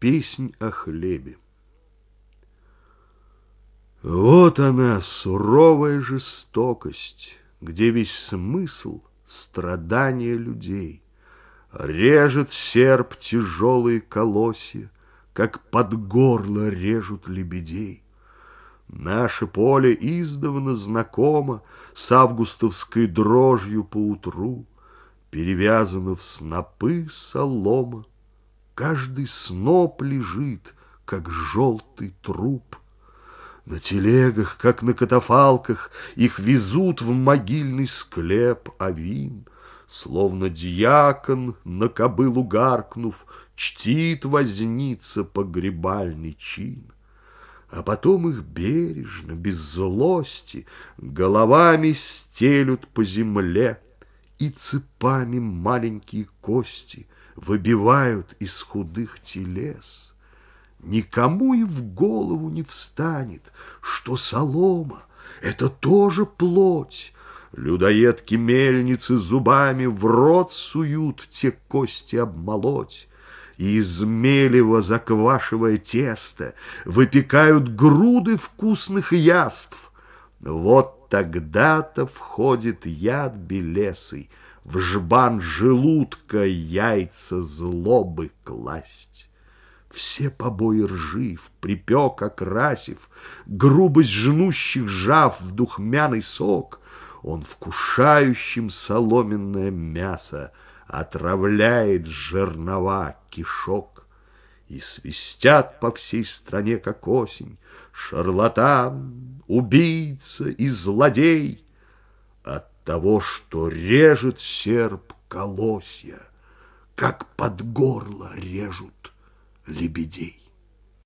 Песнь о хлебе. Вот она, суровая жестокость, Где весь смысл страдания людей. Режет серп тяжелые колосья, Как под горло режут лебедей. Наше поле издавна знакомо С августовской дрожью поутру, Перевязано в снопы солома, Каждый сноп лежит, как желтый труп. На телегах, как на катафалках, Их везут в могильный склеп Авин. Словно дьякон, на кобылу гаркнув, Чтит возница погребальный чин. А потом их бережно, без злости, Головами стелют по земле И цепами маленькие кости — выбивают из худых телес. Никому и в голову не встанет, что солома — это тоже плоть. Людоедки мельницы зубами в рот суют те кости обмолоть. И из мелева, заквашивая тесто, выпекают груды вкусных яств. Вот тогда-то входит яд белесый — в жбан желудка яйца злобы класть. Все побои ржив, припек, окрасив, грубость жнущих жав в духмяный сок, он вкушающим соломенное мясо отравляет жернова кишок. И свистят по всей стране, как осень, шарлатан, убийца и злодей — того, что режет серп колосья, как под горло режут лебедей.